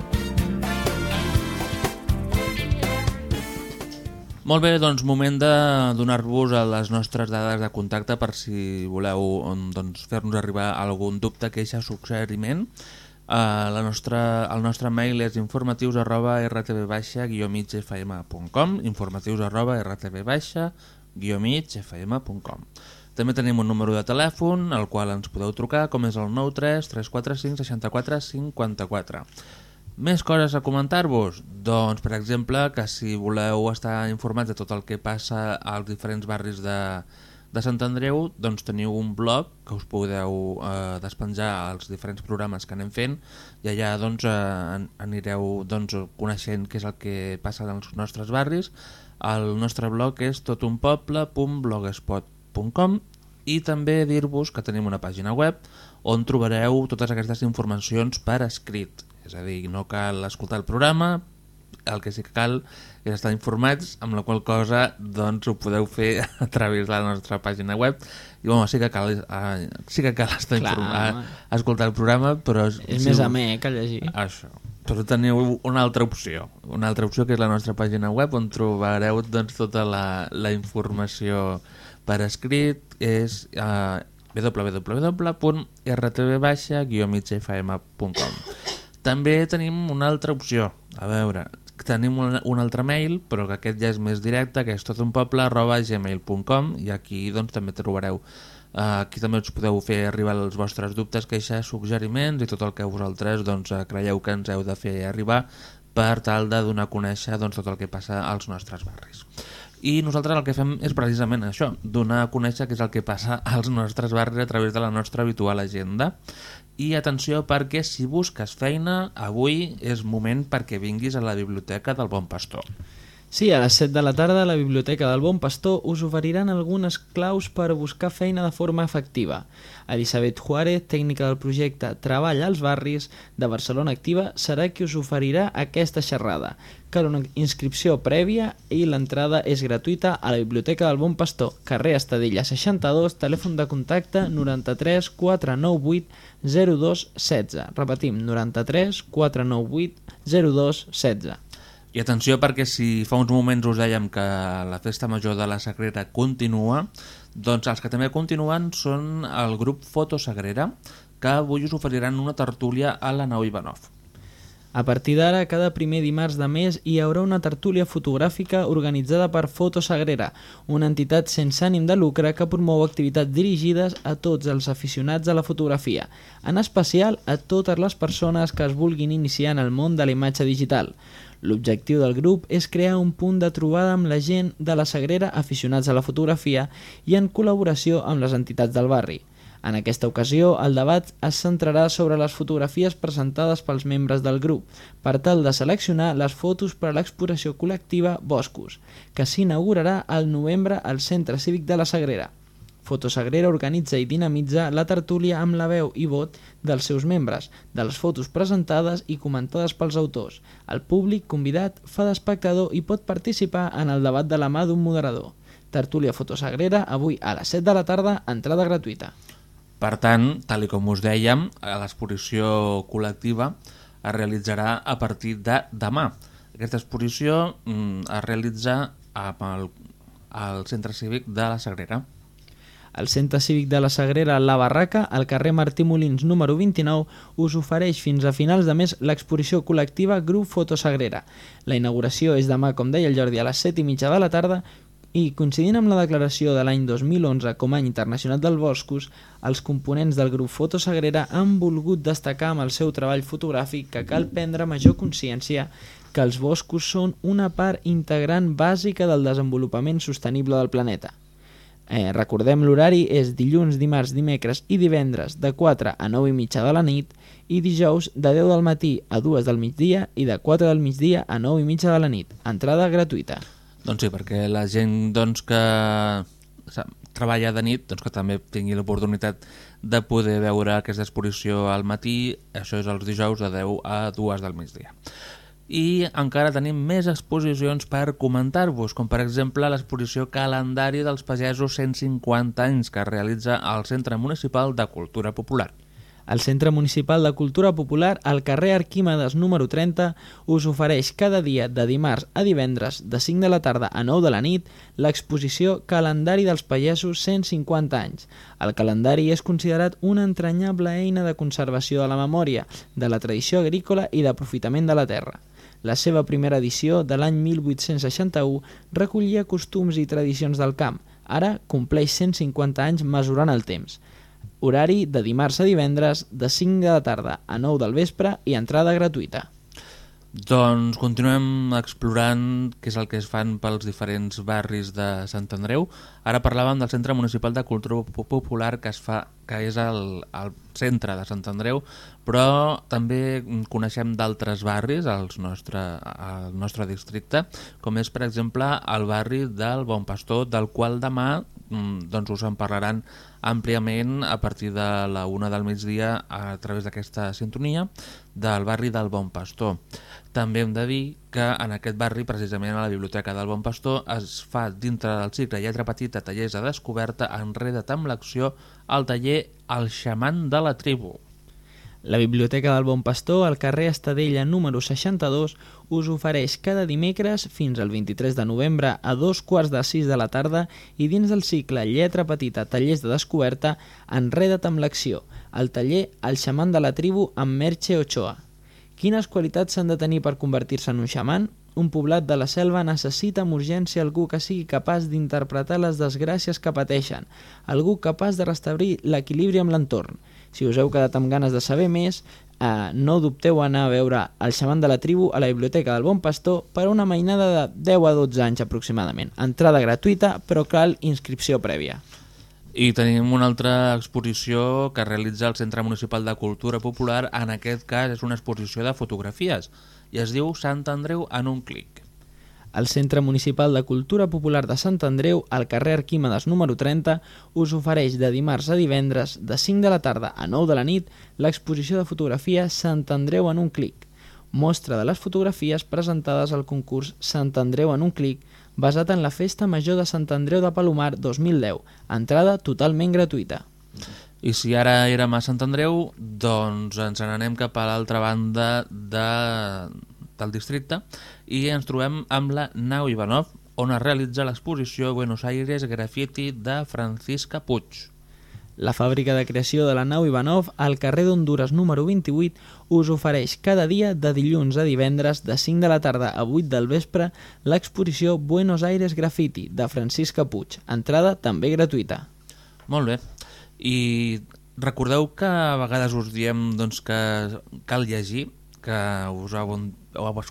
Molt bé, doncs moment de donar-vos a les nostres dades de contacte per si voleu um, doncs, fer-nos arribar algun dubte, queixa, suggeriment. Uh, la nostra, el nostre mail és informatius arroba rtb-migfm.com informatius arroba rtb-migfm.com També tenim un número de telèfon al qual ens podeu trucar, com és el 93 345 64 54. Més coses a comentar-vos? Doncs, per exemple, que si voleu estar informats de tot el que passa als diferents barris de, de Sant Andreu, doncs teniu un blog que us podeu eh, despenjar als diferents programes que anem fent i allà doncs, eh, an- anireu doncs, coneixent què és el que passa als nostres barris. El nostre blog és totunpoble.blogspot.com i també dir-vos que tenim una pàgina web on trobareu totes aquestes informacions per escrit. És a dir, no cal escoltar el programa, el que sí que cal és estar informats, amb la qual cosa doncs, ho podeu fer a través de la nostra pàgina web. I bueno, sí que cal, eh, sí que cal estar Clar, informat, home. escoltar el programa, però... És si més amè que llegir. Això. Però teniu una altra opció, una altra opció que és la nostra pàgina web on trobareu doncs, tota la, la informació per escrit, és uh, www.rtv-migfm.com També tenim una altra opció, a veure, tenim un, un altre mail, però que aquest ja és més directe, que és totunpoble arroba gmail.com i aquí doncs, també trobareu Uh, aquí també us podeu fer arribar els vostres dubtes, queixes, suggeriments i tot el que vosaltres doncs, eh, creieu que ens heu de fer arribar per tal de donar a conèixer doncs, tot el que passa als nostres barris. I nosaltres el que fem és precisament això, donar a conèixer què és el que passa als nostres barris a través de la nostra habitual agenda. I atenció perquè si busques feina, avui és moment perquè vinguis a la biblioteca del Bon Pastor. Sí, a les 7 de la tarda a la Biblioteca del Bon Pastor us oferiran algunes claus per buscar feina de forma efectiva. Elisabet Juárez, tècnica del projecte Treball als barris de Barcelona Activa, serà qui us oferirà aquesta xerrada. Cal una inscripció prèvia i l'entrada és gratuïta a la Biblioteca del Bon Pastor, carrer Estadella 62, telèfon de contacte 93 498 02 16. Repetim, 93 498 02 16. I atenció perquè si fa uns moments us dèiem que la festa major de la Sagrera continua, doncs els que també continuen són el grup Foto Sagrera, que avui us oferiran una tertúlia a la nau Ivanov. A partir d'ara, cada primer dimarts de mes hi haurà una tertúlia fotogràfica organitzada per Foto Sagrera, una entitat sense ànim de lucre que promou activitats dirigides a tots els aficionats a la fotografia, en especial a totes les persones que es vulguin iniciar en el món de la imatge digital. L'objectiu del grup és crear un punt de trobada amb la gent de la Sagrera aficionats a la fotografia i en col·laboració amb les entitats del barri. En aquesta ocasió, el debat es centrarà sobre les fotografies presentades pels membres del grup, per tal de seleccionar les fotos per a l'exposició col·lectiva Boscos, que s'inaugurarà al novembre al Centre Cívic de la Sagrera. Fotosagrera organitza i dinamitza la tertúlia amb la veu i vot dels seus membres, de les fotos presentades i comentades pels autors. El públic convidat fa d'espectador i pot participar en el debat de la mà d'un moderador. Tertúlia Fotosagrera, avui a les 7 de la tarda, entrada gratuïta. Per tant, tal i com us dèiem, a l'exposició col·lectiva es realitzarà a partir de demà. Aquesta exposició mm, es realitza al, al Centre Cívic de la Sagrera. El Centre Cívic de la Sagrera La Barraca, al carrer Martí Molins número 29, us ofereix fins a finals de mes l'exposició col·lectiva Grup Fotosagrera. La inauguració és demà, com deia el Jordi, a les 7 i mitja de la tarda i coincidint amb la declaració de l'any 2011 com any internacional dels boscos, els components del grup Fotosagrera han volgut destacar amb el seu treball fotogràfic que cal prendre major consciència que els boscos són una part integrant bàsica del desenvolupament sostenible del planeta. Eh, recordem l'horari és dilluns, dimarts, dimecres i divendres de 4 a 9 i mitja de la nit i dijous de 10 del matí a 2 del migdia i de 4 del migdia a 9 i mitja de la nit. Entrada gratuïta. Doncs sí, perquè la gent doncs, que treballa de nit doncs, que també tingui l'oportunitat de poder veure aquesta exposició al matí, això és els dijous de 10 a 2 del migdia. I encara tenim més exposicions per comentar-vos, com per exemple l'exposició Calendari dels Pagesos 150 anys que es realitza al Centre Municipal de Cultura Popular. El Centre Municipal de Cultura Popular, al carrer Arquímedes número 30, us ofereix cada dia de dimarts a divendres de 5 de la tarda a 9 de la nit l'exposició Calendari dels Pagesos 150 anys. El calendari és considerat una entranyable eina de conservació de la memòria, de la tradició agrícola i d'aprofitament de la terra. La seva primera edició, de l'any 1861, recollia costums i tradicions del camp. Ara compleix 150 anys mesurant el temps. Horari de dimarts a divendres, de 5 de tarda a 9 del vespre i entrada gratuïta. Doncs continuem explorant què és el que es fan pels diferents barris de Sant Andreu. Ara parlàvem del Centre Municipal de Cultura Po- Popular que es fa que és el, el centre de Sant Andreu, però també coneixem d'altres barris al nostre, nostre districte, com és, per exemple, el barri del Bon Pastor, del qual demà doncs us en parlaran àmpliament a partir de la una del migdia a través d'aquesta sintonia del barri del Bon Pastor. També hem de dir que en aquest barri, precisament a la Biblioteca del Bon Pastor, es fa dintre del cicle Lletra Petita Tallers de Descoberta enreda't amb l'acció al taller El xaman de la tribu. La Biblioteca del Bon Pastor, al carrer Estadella número 62, us ofereix cada dimecres fins al 23 de novembre a dos quarts de sis de la tarda i dins del cicle Lletra Petita Tallers de Descoberta, enreda't amb l'acció, al taller El xaman de la tribu amb Merche Ochoa. Quines qualitats s'han de tenir per convertir-se en un xaman? Un poblat de la selva necessita amb urgència algú que sigui capaç d'interpretar les desgràcies que pateixen, algú capaç de restablir l'equilibri amb l'entorn. Si us heu quedat amb ganes de saber més, eh, no dubteu anar a veure el xaman de la tribu a la Biblioteca del Bon Pastor per una mainada de 10 a 12 anys aproximadament. Entrada gratuïta, però cal inscripció prèvia. I tenim una altra exposició que realitza el Centre Municipal de Cultura Popular, en aquest cas és una exposició de fotografies, i es diu Sant Andreu en un clic. El Centre Municipal de Cultura Popular de Sant Andreu, al carrer Arquímedes número 30, us ofereix de dimarts a divendres, de 5 de la tarda a 9 de la nit, l'exposició de fotografia Sant Andreu en un clic, mostra de les fotografies presentades al concurs Sant Andreu en un clic, basat en la Festa Major de Sant Andreu de Palomar 2010, entrada totalment gratuïta. I si ara érem a Sant Andreu, doncs ens n'anem cap a l'altra banda de, del districte i ens trobem amb la Nau Ivanov, on es realitza l'exposició Buenos Aires Graffiti de Francisca Puig. La fàbrica de creació de la nau Ivanov, al carrer d'Honduras número 28, us ofereix cada dia de dilluns a divendres de 5 de la tarda a 8 del vespre l'exposició Buenos Aires Graffiti de Francisca Puig, entrada també gratuïta. Molt bé. I recordeu que a vegades us diem doncs, que cal llegir, que us,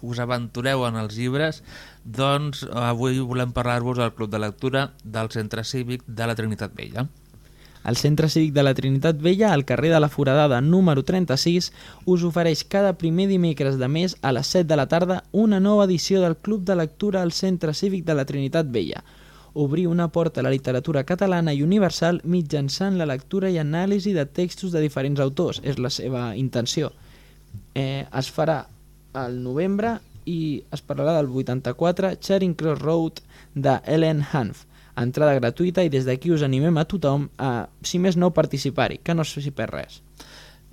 us aventureu en els llibres, doncs avui volem parlar-vos del Club de Lectura del Centre Cívic de la Trinitat Vella. El Centre Cívic de la Trinitat Vella, al carrer de la Foradada número 36, us ofereix cada primer dimecres de mes a les 7 de la tarda una nova edició del Club de Lectura al Centre Cívic de la Trinitat Vella. Obrir una porta a la literatura catalana i universal mitjançant la lectura i anàlisi de textos de diferents autors, és la seva intenció. Eh, es farà al novembre i es parlarà del 84 Charing Cross Road de Ellen Hanf, entrada gratuïta i des d'aquí us animem a tothom a, si més no, participar-hi, que no s'hi perd res.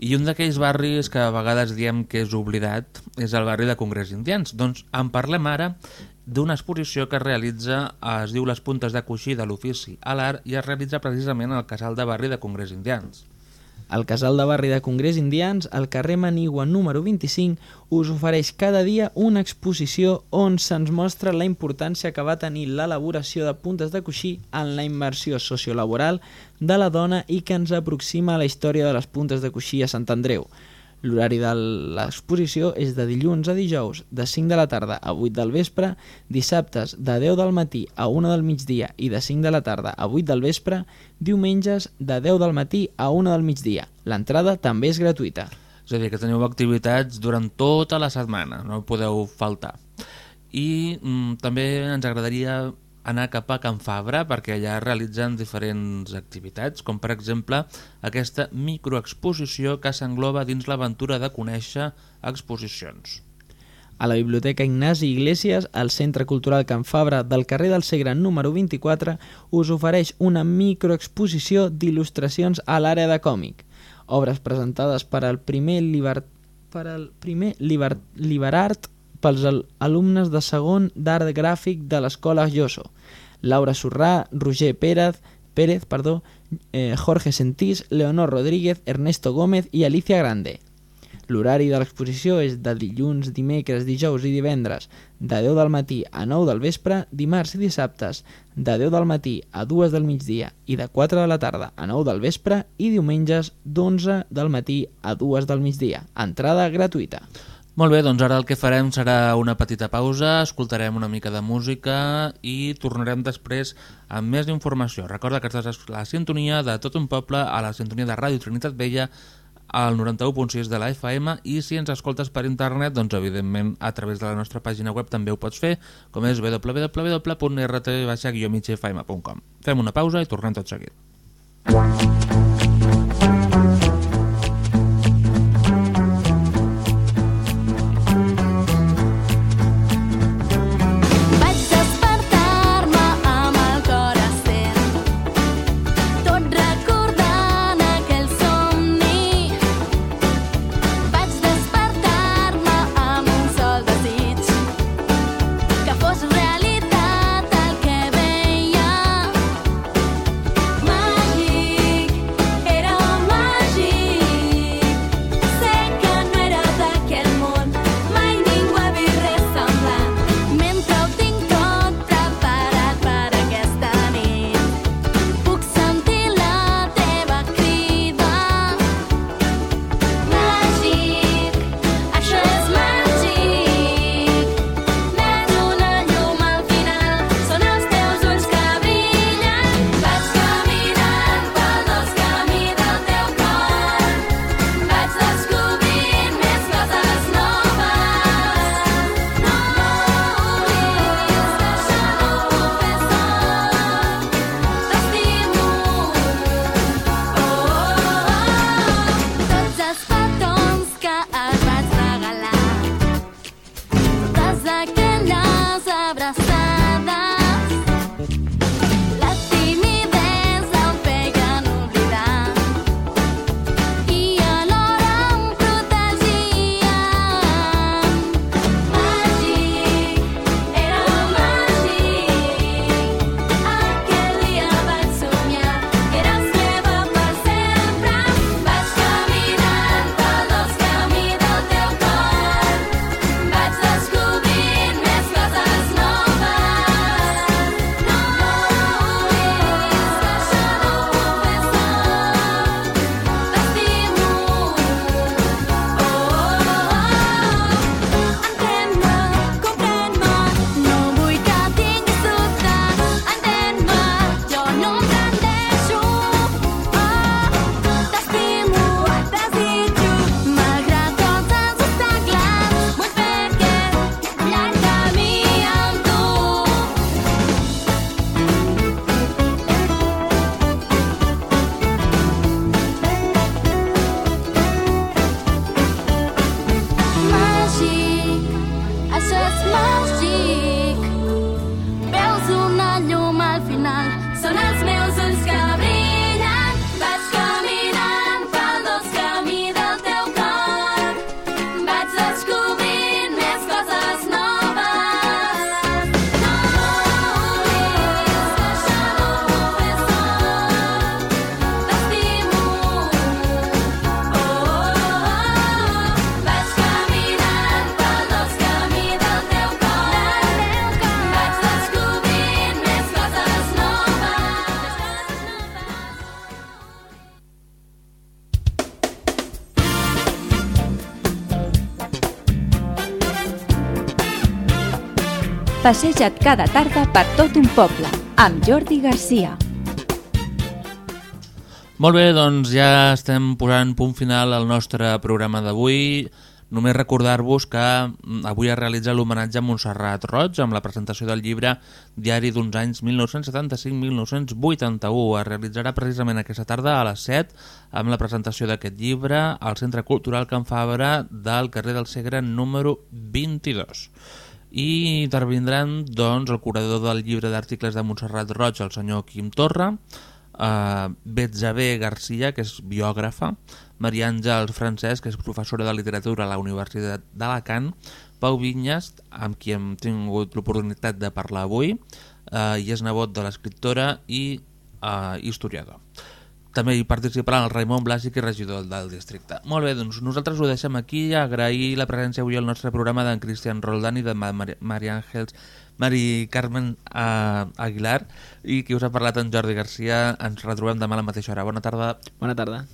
I un d'aquells barris que a vegades diem que és oblidat és el barri de Congrés Indians. Doncs en parlem ara d'una exposició que es realitza, es diu Les puntes de coixí de l'ofici a l'art i es realitza precisament al casal de barri de Congrés Indians. El casal de barri de Congrés Indians, al carrer Manigua número 25, us ofereix cada dia una exposició on se'ns mostra la importància que va tenir l'elaboració de puntes de coixí en la immersió sociolaboral de la dona i que ens aproxima a la història de les puntes de coixí a Sant Andreu. L'horari de l'exposició és de dilluns a dijous, de 5 de la tarda a 8 del vespre, dissabtes de 10 del matí a 1 del migdia i de 5 de la tarda a 8 del vespre, diumenges de 10 del matí a 1 del migdia. L'entrada també és gratuïta. És a dir, que teniu activitats durant tota la setmana, no podeu faltar. I mm, també ens agradaria anar cap a Can Fabra perquè allà realitzen diferents activitats, com per exemple aquesta microexposició que s'engloba dins l'aventura de conèixer exposicions. A la Biblioteca Ignasi Iglesias, al Centre Cultural Can Fabra del carrer del Segre número 24, us ofereix una microexposició d'il·lustracions a l'àrea de còmic. Obres presentades per al primer, liber... per al primer liber... Liberart pels al alumnes de segon d'art gràfic de l'Escola Joso. Laura Surrà, Roger Pérez, Pérez perdó, eh, Jorge Sentís, Leonor Rodríguez, Ernesto Gómez i Alicia Grande. L'horari de l'exposició és de dilluns, dimecres, dijous i divendres de 10 del matí a 9 del vespre, dimarts i dissabtes de 10 del matí a 2 del migdia i de 4 de la tarda a 9 del vespre i diumenges d'11 del matí a 2 del migdia. Entrada gratuïta. Molt bé, doncs ara el que farem serà una petita pausa, escoltarem una mica de música i tornarem després amb més informació. Recorda que estàs a la sintonia de tot un poble, a la sintonia de Ràdio Trinitat Vella, al 91.6 de la FM i si ens escoltes per internet, doncs evidentment a través de la nostra pàgina web també ho pots fer, com és www.rt-migfm.com. Fem una pausa i tornem tot seguit. Passeja't cada tarda per tot un poble, amb Jordi Garcia. Molt bé, doncs ja estem posant punt final al nostre programa d'avui. Només recordar-vos que mm, avui es realitza l'homenatge a Montserrat Roig amb la presentació del llibre Diari d'uns anys 1975-1981. Es realitzarà precisament aquesta tarda a les 7 amb la presentació d'aquest llibre al Centre Cultural Can Fabra del carrer del Segre número 22 i intervindran doncs, el curador del llibre d'articles de Montserrat Roig, el senyor Quim Torra, eh, Betzabé Garcia, que és biògrafa, Maria Àngels Francesc, que és professora de literatura a la Universitat d'Alacant, Pau Vinyes, amb qui hem tingut l'oportunitat de parlar avui, eh, i és nebot de l'escriptora i eh, historiador. També hi participarà el Raimon Blasi, que és regidor del districte. Molt bé, doncs nosaltres ho deixem aquí. Agrair la presència avui al nostre programa d'en Cristian Roldán i de Mari, Maria Àngels Mari Carmen uh, Aguilar i qui us ha parlat en Jordi Garcia. Ens retrobem demà a la mateixa hora. Bona tarda. Bona tarda.